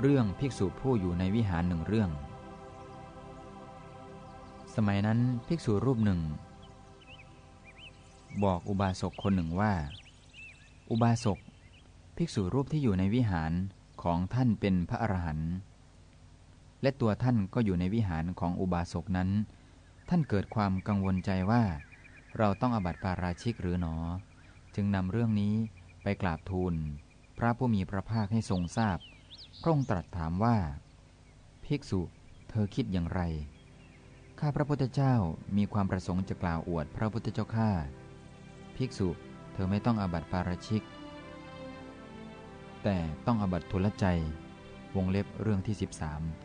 เรื่องภิกษุผู้อยู่ในวิหารหนึ่งเรื่อง สมัยนั้นภิกษุรูปหนึ่ง บอกอุบาสกคนหนึ่งว่า อุบาสกภิกษุรูปที่อยู่ในวิหารของท่านเป็นพระอรหันต์และตัวท่านก็อยู่ในวิหารของอุบาสกนั้น ท่านเกิดความกังวลใจว่า เราต้องอบัติปาราชิกหรือหนอ จึงนำเรื่องนี้ไปกราบทูล พระผู้มีพระภาคให้ทรงทราบพ พระองค์ตรัสถามว่า ภิกษุ เธอคิดอย่างไร ข้าพระพุทธเจ้ามีความประสงค์จะกล่าวอวดพระพุทธเจ้าข้า ภิกษุ เธอไม่ต้องอบัติปาราชิก แต่ต้องอบัติทุลใจ วงเล็บเรื่องที่ 13